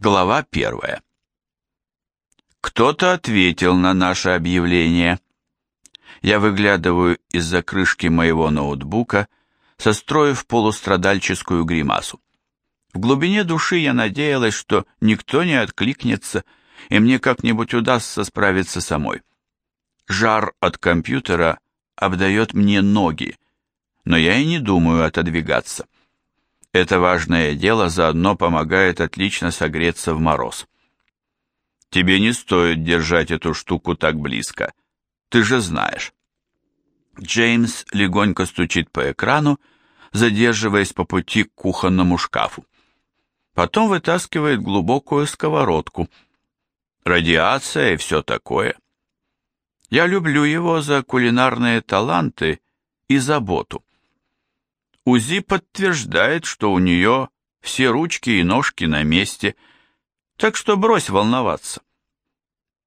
Глава первая. Кто-то ответил на наше объявление. Я выглядываю из-за крышки моего ноутбука, состроив полустрадальческую гримасу. В глубине души я надеялась, что никто не откликнется, и мне как-нибудь удастся справиться самой. Жар от компьютера обдает мне ноги, но я и не думаю отодвигаться. Это важное дело заодно помогает отлично согреться в мороз. Тебе не стоит держать эту штуку так близко. Ты же знаешь. Джеймс легонько стучит по экрану, задерживаясь по пути к кухонному шкафу. Потом вытаскивает глубокую сковородку. Радиация и все такое. Я люблю его за кулинарные таланты и заботу. УЗИ подтверждает, что у нее все ручки и ножки на месте, так что брось волноваться.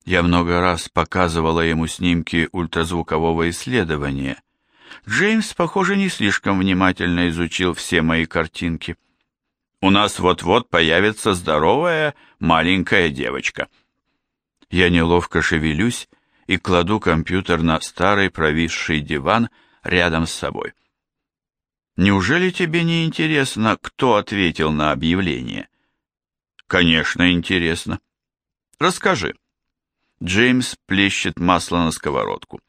Я много раз показывала ему снимки ультразвукового исследования. Джеймс, похоже, не слишком внимательно изучил все мои картинки. У нас вот-вот появится здоровая маленькая девочка. Я неловко шевелюсь и кладу компьютер на старый провисший диван рядом с собой. Неужели тебе не интересно, кто ответил на объявление? Конечно, интересно. Расскажи. Джеймс плещет масло на сковородку.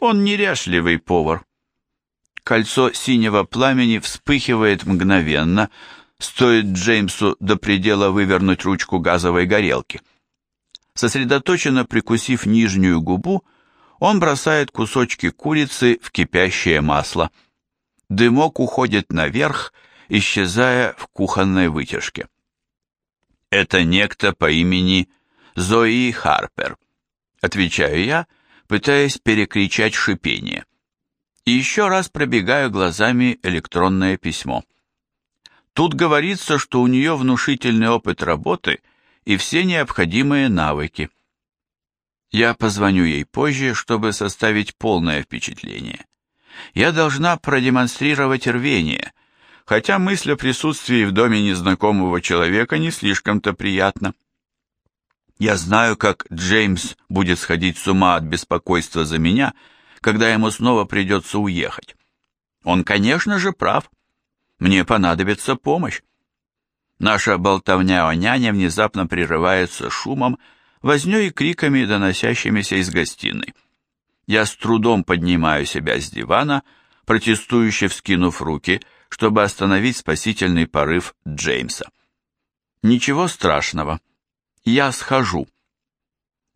Он неряшливый повар. Кольцо синего пламени вспыхивает мгновенно, стоит Джеймсу до предела вывернуть ручку газовой горелки. Сосредоточенно прикусив нижнюю губу, он бросает кусочки курицы в кипящее масло – Дымок уходит наверх, исчезая в кухонной вытяжке. Это некто по имени Зои Харпер, отвечаю я, пытаясь перекричать шипение. И еще раз пробегаю глазами электронное письмо. Тут говорится, что у нее внушительный опыт работы и все необходимые навыки. Я позвоню ей позже, чтобы составить полное впечатление я должна продемонстрировать рвение, хотя мысль о присутствии в доме незнакомого человека не слишком-то приятна. Я знаю, как Джеймс будет сходить с ума от беспокойства за меня, когда ему снова придется уехать. Он, конечно же, прав. Мне понадобится помощь. Наша болтовня о няне внезапно прерывается шумом, вознёй и криками, доносящимися из гостиной. Я с трудом поднимаю себя с дивана, протестующе вскинув руки, чтобы остановить спасительный порыв Джеймса. Ничего страшного. Я схожу.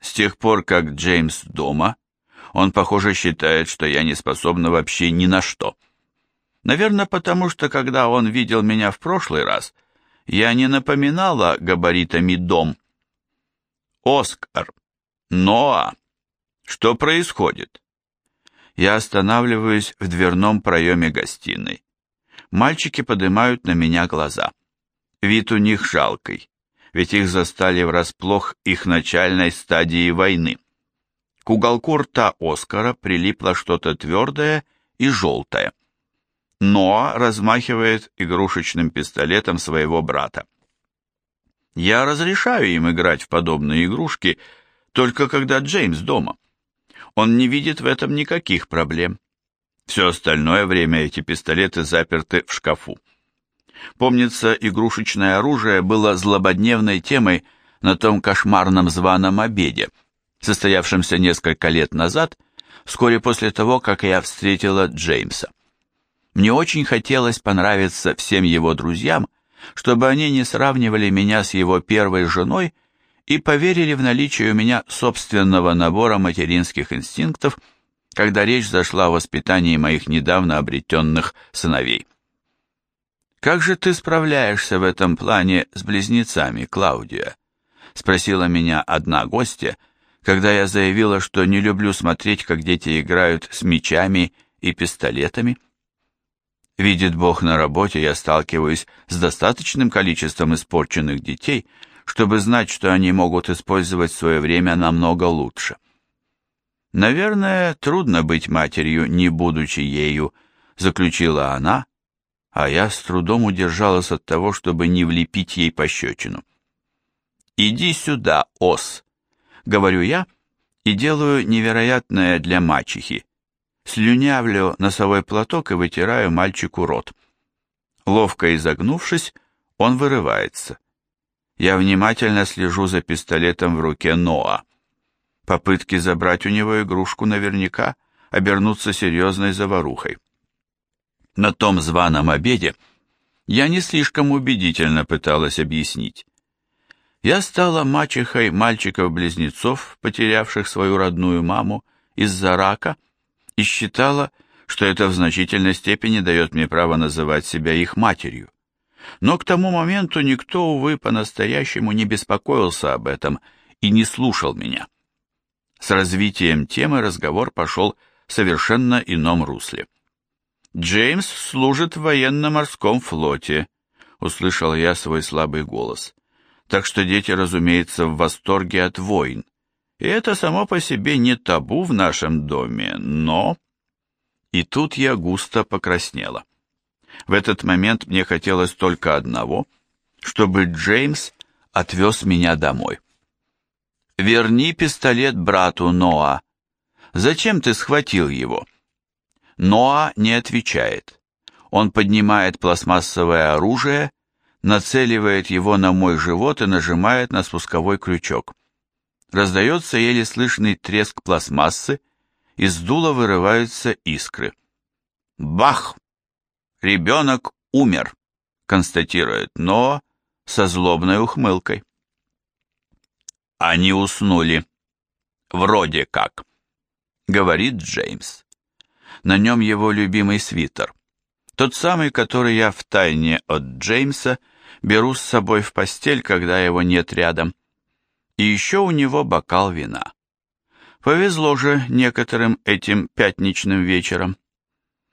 С тех пор, как Джеймс дома, он, похоже, считает, что я не способна вообще ни на что. Наверное, потому что, когда он видел меня в прошлый раз, я не напоминала габаритами дом. Оскар, Ноа, что происходит? Я останавливаюсь в дверном проеме гостиной. Мальчики поднимают на меня глаза. Вид у них жалкий, ведь их застали врасплох их начальной стадии войны. К уголку рта Оскара прилипло что-то твердое и желтое. Ноа размахивает игрушечным пистолетом своего брата. Я разрешаю им играть в подобные игрушки, только когда Джеймс дома. Он не видит в этом никаких проблем. Все остальное время эти пистолеты заперты в шкафу. Помнится, игрушечное оружие было злободневной темой на том кошмарном званом обеде, состоявшемся несколько лет назад, вскоре после того, как я встретила Джеймса. Мне очень хотелось понравиться всем его друзьям, чтобы они не сравнивали меня с его первой женой и поверили в наличие у меня собственного набора материнских инстинктов, когда речь зашла о воспитании моих недавно обретенных сыновей. «Как же ты справляешься в этом плане с близнецами, Клаудия?» — спросила меня одна гостья, когда я заявила, что не люблю смотреть, как дети играют с мечами и пистолетами. Видит Бог на работе, я сталкиваюсь с достаточным количеством испорченных детей — чтобы знать, что они могут использовать свое время намного лучше. «Наверное, трудно быть матерью, не будучи ею», — заключила она, а я с трудом удержалась от того, чтобы не влепить ей пощечину. «Иди сюда, ос», — говорю я и делаю невероятное для мачехи. Слюнявлю носовой платок и вытираю мальчику рот. Ловко изогнувшись, он вырывается. Я внимательно слежу за пистолетом в руке Ноа. Попытки забрать у него игрушку наверняка обернутся серьезной заварухой. На том званом обеде я не слишком убедительно пыталась объяснить. Я стала мачехой мальчиков-близнецов, потерявших свою родную маму из-за рака, и считала, что это в значительной степени дает мне право называть себя их матерью. Но к тому моменту никто, увы, по-настоящему не беспокоился об этом и не слушал меня. С развитием темы разговор пошел в совершенно ином русле. «Джеймс служит в военно-морском флоте», — услышал я свой слабый голос. «Так что дети, разумеется, в восторге от войн. И это само по себе не табу в нашем доме, но...» И тут я густо покраснела. В этот момент мне хотелось только одного, чтобы Джеймс отвез меня домой. «Верни пистолет брату Ноа. Зачем ты схватил его?» Ноа не отвечает. Он поднимает пластмассовое оружие, нацеливает его на мой живот и нажимает на спусковой крючок. Раздается еле слышный треск пластмассы, из дула вырываются искры. Бах! Ребенок умер, констатирует Ноа со злобной ухмылкой. Они уснули. Вроде как, говорит Джеймс. На нем его любимый свитер. Тот самый, который я втайне от Джеймса беру с собой в постель, когда его нет рядом. И еще у него бокал вина. Повезло же некоторым этим пятничным вечером.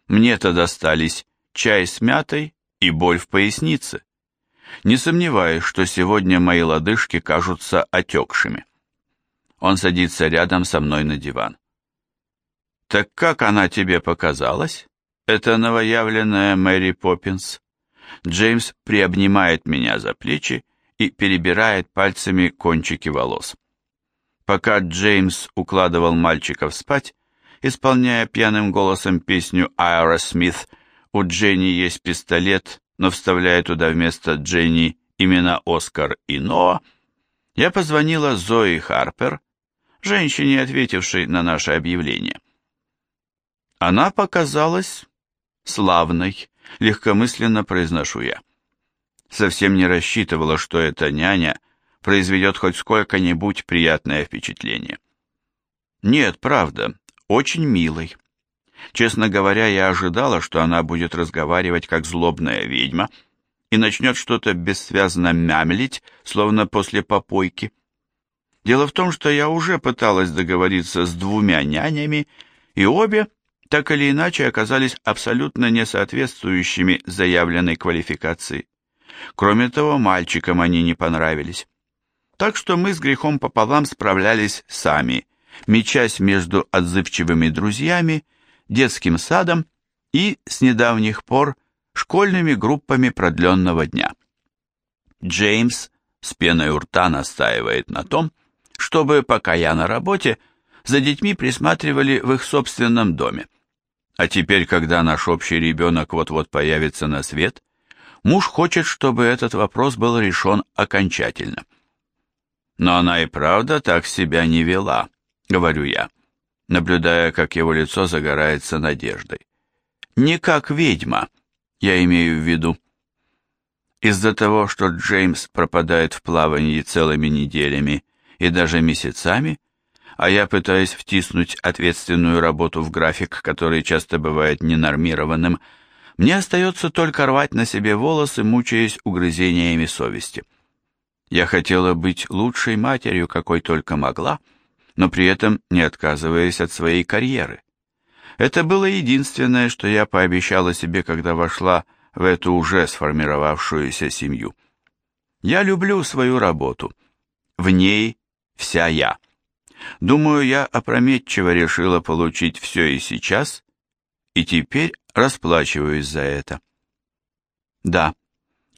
Мне-то достались чай с мятой и боль в пояснице. Не сомневаюсь, что сегодня мои лодыжки кажутся отекшими. Он садится рядом со мной на диван. «Так как она тебе показалась?» «Это новоявленная Мэри Поппинс». Джеймс приобнимает меня за плечи и перебирает пальцами кончики волос. Пока Джеймс укладывал мальчиков спать, исполняя пьяным голосом песню Айра Смит «У Дженни есть пистолет, но вставляя туда вместо Дженни имена Оскар и Ноа», я позвонила Зои Харпер, женщине, ответившей на наше объявление. Она показалась славной, легкомысленно произношу я. Совсем не рассчитывала, что эта няня произведет хоть сколько-нибудь приятное впечатление. Нет, правда, очень милой. Честно говоря, я ожидала, что она будет разговаривать как злобная ведьма и начнет что-то бессвязно мямлить, словно после попойки. Дело в том, что я уже пыталась договориться с двумя нянями, и обе, так или иначе, оказались абсолютно несоответствующими заявленной квалификации. Кроме того, мальчикам они не понравились. Так что мы с грехом пополам справлялись сами, мечась между отзывчивыми друзьями, детским садом и, с недавних пор, школьными группами продленного дня. Джеймс с пеной у рта настаивает на том, чтобы, пока я на работе, за детьми присматривали в их собственном доме. А теперь, когда наш общий ребенок вот-вот появится на свет, муж хочет, чтобы этот вопрос был решен окончательно. Но она и правда так себя не вела, говорю я, наблюдая, как его лицо загорается надеждой. Не как ведьма, я имею в виду. Из-за того, что Джеймс пропадает в плавании целыми неделями и даже месяцами, а я пытаюсь втиснуть ответственную работу в график, который часто бывает ненормированным, мне остается только рвать на себе волосы, мучаясь угрызениями совести. Я хотела быть лучшей матерью, какой только могла, но при этом не отказываясь от своей карьеры. Это было единственное, что я пообещала себе, когда вошла в эту уже сформировавшуюся семью. Я люблю свою работу. В ней вся я. Думаю, я опрометчиво решила получить все и сейчас, и теперь расплачиваюсь за это. Да,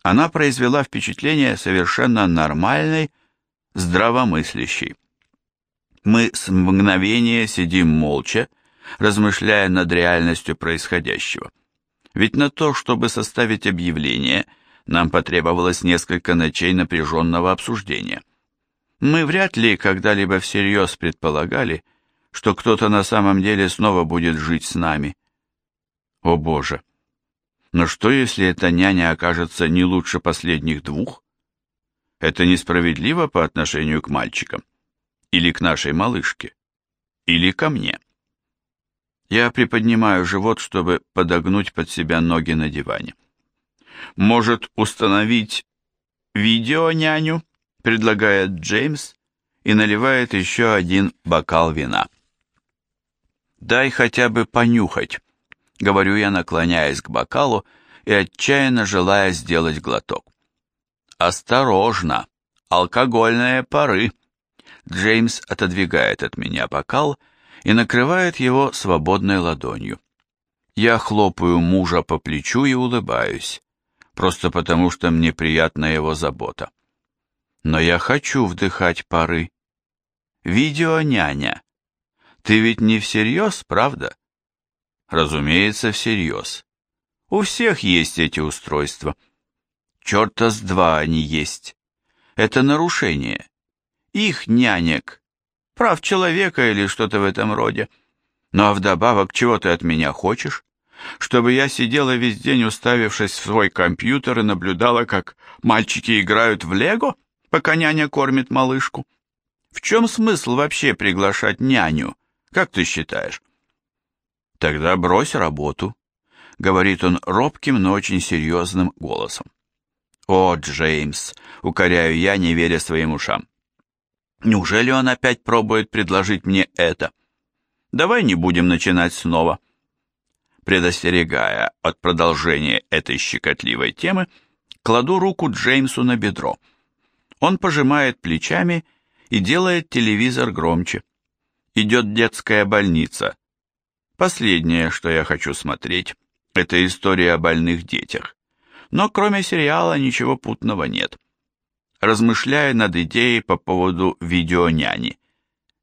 она произвела впечатление совершенно нормальной, здравомыслящий. Мы с мгновения сидим молча, размышляя над реальностью происходящего. Ведь на то, чтобы составить объявление, нам потребовалось несколько ночей напряженного обсуждения. Мы вряд ли когда-либо всерьез предполагали, что кто-то на самом деле снова будет жить с нами. О боже! Но что, если эта няня окажется не лучше последних двух? Это несправедливо по отношению к мальчикам. Или к нашей малышке. Или ко мне. Я приподнимаю живот, чтобы подогнуть под себя ноги на диване. Может установить видео-няню, предлагает Джеймс и наливает еще один бокал вина. «Дай хотя бы понюхать», — говорю я, наклоняясь к бокалу и отчаянно желая сделать глоток. «Осторожно! Алкогольные пары!» Джеймс отодвигает от меня бокал и накрывает его свободной ладонью. Я хлопаю мужа по плечу и улыбаюсь, просто потому что мне приятна его забота. Но я хочу вдыхать пары. Видео-няня. Ты ведь не всерьез, правда? Разумеется, всерьез. У всех есть эти устройства. Черта с два они есть. Это нарушение. Их нянек. Прав человека или что-то в этом роде. Ну а вдобавок, чего ты от меня хочешь? Чтобы я сидела весь день, уставившись в свой компьютер и наблюдала, как мальчики играют в лего, пока няня кормит малышку? В чем смысл вообще приглашать няню? Как ты считаешь? Тогда брось работу, говорит он робким, но очень серьезным голосом. О, Джеймс, укоряю я, не веря своим ушам. Неужели он опять пробует предложить мне это? Давай не будем начинать снова. Предостерегая от продолжения этой щекотливой темы, кладу руку Джеймсу на бедро. Он пожимает плечами и делает телевизор громче идет детская больница. Последнее, что я хочу смотреть, это история о больных детях. Но кроме сериала ничего путного нет. Размышляю над идеей по поводу видеоняни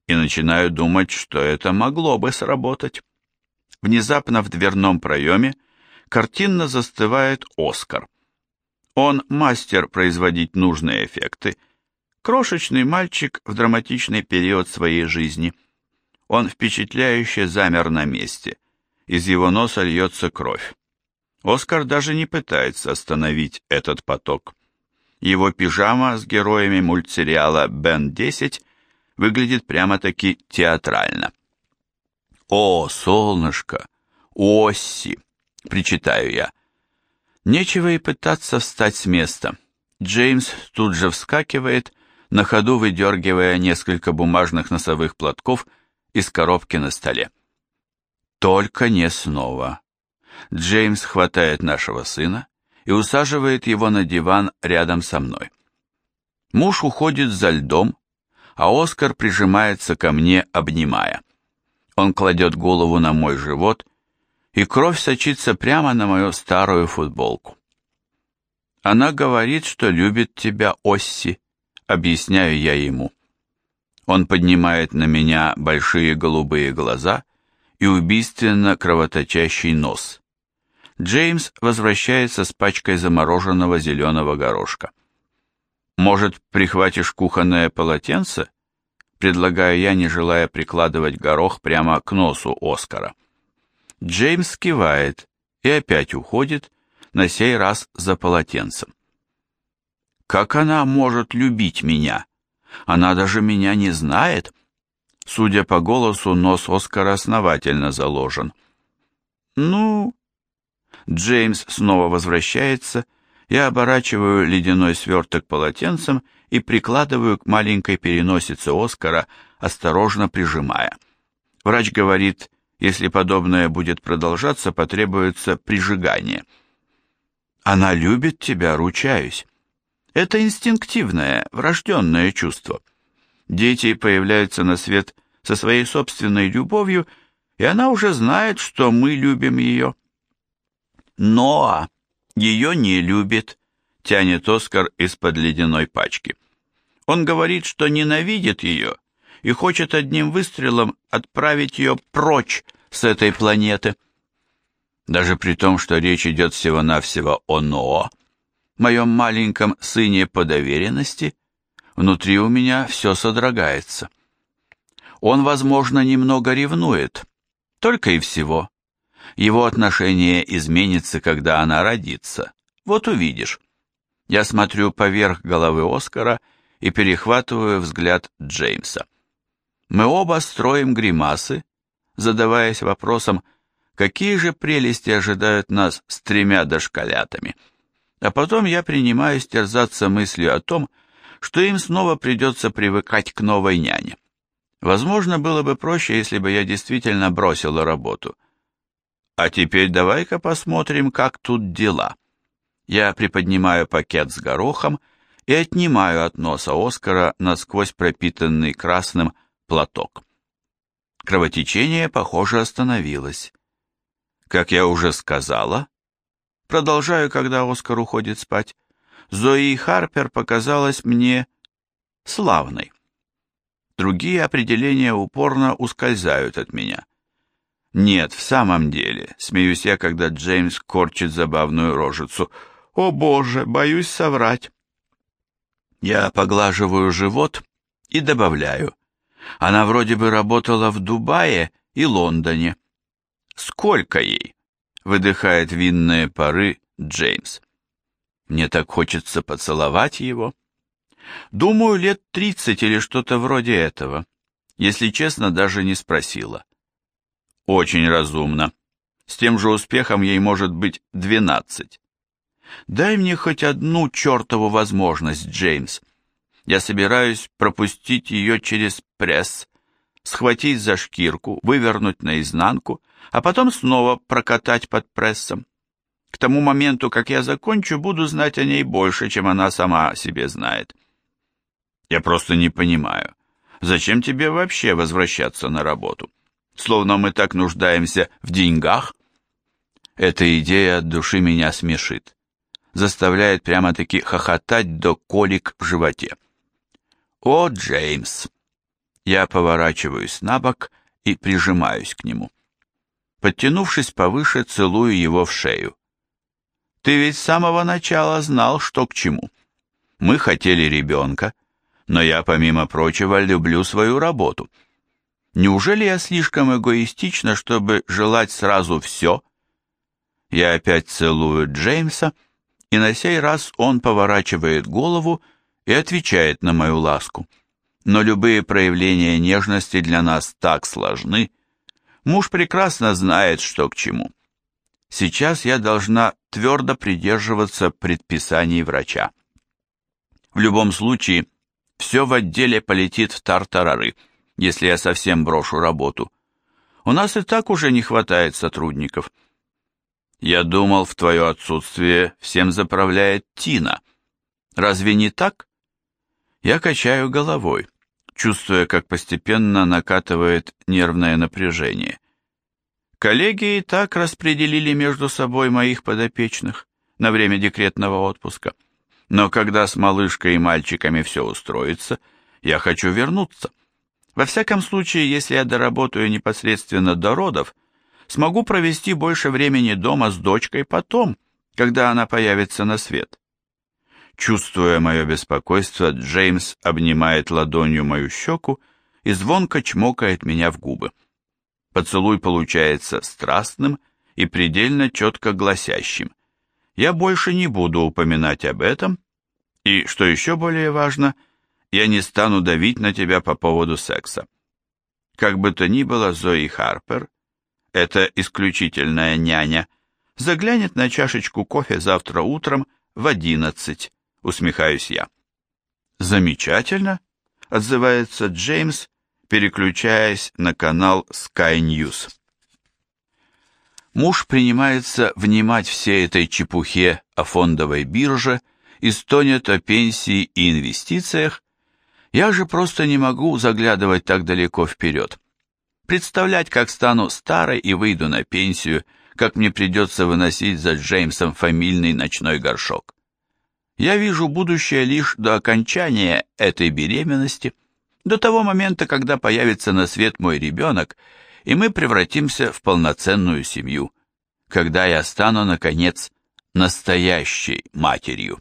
и начинаю думать, что это могло бы сработать. Внезапно в дверном проеме картинно застывает Оскар. Он мастер производить нужные эффекты, крошечный мальчик в драматичный период своей жизни – он впечатляюще замер на месте. Из его носа льется кровь. Оскар даже не пытается остановить этот поток. Его пижама с героями мультсериала «Бен-10» выглядит прямо-таки театрально. «О, солнышко! Осси!» — причитаю я. Нечего и пытаться встать с места. Джеймс тут же вскакивает, на ходу выдергивая несколько бумажных носовых платков из коробки на столе. Только не снова. Джеймс хватает нашего сына и усаживает его на диван рядом со мной. Муж уходит за льдом, а Оскар прижимается ко мне, обнимая. Он кладет голову на мой живот, и кровь сочится прямо на мою старую футболку. Она говорит, что любит тебя, Осси, объясняю я ему. Он поднимает на меня большие голубые глаза и убийственно кровоточащий нос. Джеймс возвращается с пачкой замороженного зеленого горошка. «Может, прихватишь кухонное полотенце?» Предлагаю я, не желая прикладывать горох прямо к носу Оскара. Джеймс кивает и опять уходит, на сей раз за полотенцем. «Как она может любить меня?» Она даже меня не знает. Судя по голосу, нос Оскара основательно заложен. Ну... Джеймс снова возвращается. Я оборачиваю ледяной сверток полотенцем и прикладываю к маленькой переносице Оскара, осторожно прижимая. Врач говорит, если подобное будет продолжаться, потребуется прижигание. Она любит тебя, ручаюсь. Это инстинктивное, врожденное чувство. Дети появляются на свет со своей собственной любовью, и она уже знает, что мы любим ее. Ноа ее не любит, тянет Оскар из-под ледяной пачки. Он говорит, что ненавидит ее и хочет одним выстрелом отправить ее прочь с этой планеты. Даже при том, что речь идет всего-навсего о Ноо, моем маленьком сыне по доверенности, внутри у меня все содрогается. Он, возможно, немного ревнует, только и всего. Его отношение изменится, когда она родится. Вот увидишь. Я смотрю поверх головы Оскара и перехватываю взгляд Джеймса. Мы оба строим гримасы, задаваясь вопросом, какие же прелести ожидают нас с тремя дошколятами. А потом я принимаюсь терзаться мыслью о том, что им снова придется привыкать к новой няне. Возможно, было бы проще, если бы я действительно бросила работу. А теперь давай-ка посмотрим, как тут дела. Я приподнимаю пакет с горохом и отнимаю от носа Оскара насквозь пропитанный красным платок. Кровотечение, похоже, остановилось. Как я уже сказала, продолжаю, когда Оскар уходит спать, Зои Харпер показалась мне славной. Другие определения упорно ускользают от меня. Нет, в самом деле, смеюсь я, когда Джеймс корчит забавную рожицу. О боже, боюсь соврать. Я поглаживаю живот и добавляю. Она вроде бы работала в Дубае и Лондоне. Сколько ей? Выдыхает винные пары Джеймс. Мне так хочется поцеловать его. Думаю, лет тридцать или что-то вроде этого. Если честно, даже не спросила. Очень разумно. С тем же успехом ей может быть двенадцать. Дай мне хоть одну чертову возможность, Джеймс. Я собираюсь пропустить ее через пресс, схватить за шкирку, вывернуть наизнанку, а потом снова прокатать под прессом. К тому моменту, как я закончу, буду знать о ней больше, чем она сама о себе знает. Я просто не понимаю, зачем тебе вообще возвращаться на работу? Словно мы так нуждаемся в деньгах. Эта идея от души меня смешит, заставляет прямо-таки хохотать до колик в животе. «О, Джеймс!» Я поворачиваюсь на бок и прижимаюсь к нему. Подтянувшись повыше, целую его в шею. «Ты ведь с самого начала знал, что к чему. Мы хотели ребенка, но я, помимо прочего, люблю свою работу. Неужели я слишком эгоистична, чтобы желать сразу все?» Я опять целую Джеймса, и на сей раз он поворачивает голову и отвечает на мою ласку. Но любые проявления нежности для нас так сложны. Муж прекрасно знает, что к чему. Сейчас я должна твердо придерживаться предписаний врача. В любом случае, все в отделе полетит в тартарары, если я совсем брошу работу. У нас и так уже не хватает сотрудников. Я думал, в твое отсутствие всем заправляет Тина. Разве не так? Я качаю головой, чувствуя, как постепенно накатывает нервное напряжение. Коллеги и так распределили между собой моих подопечных на время декретного отпуска. Но когда с малышкой и мальчиками все устроится, я хочу вернуться. Во всяком случае, если я доработаю непосредственно до родов, смогу провести больше времени дома с дочкой потом, когда она появится на свет. Чувствуя мое беспокойство, Джеймс обнимает ладонью мою щеку и звонко чмокает меня в губы. Поцелуй получается страстным и предельно четко гласящим. Я больше не буду упоминать об этом, и, что еще более важно, я не стану давить на тебя по поводу секса. Как бы то ни было, Зои Харпер, эта исключительная няня, заглянет на чашечку кофе завтра утром в одиннадцать, усмехаюсь я. Замечательно, отзывается Джеймс, переключаясь на канал Sky News. Муж принимается внимать всей этой чепухе о фондовой бирже и стонет о пенсии и инвестициях, я же просто не могу заглядывать так далеко вперед. Представлять, как стану старой и выйду на пенсию, как мне придется выносить за Джеймсом фамильный ночной горшок. Я вижу будущее лишь до окончания этой беременности, до того момента, когда появится на свет мой ребенок, и мы превратимся в полноценную семью, когда я стану, наконец, настоящей матерью.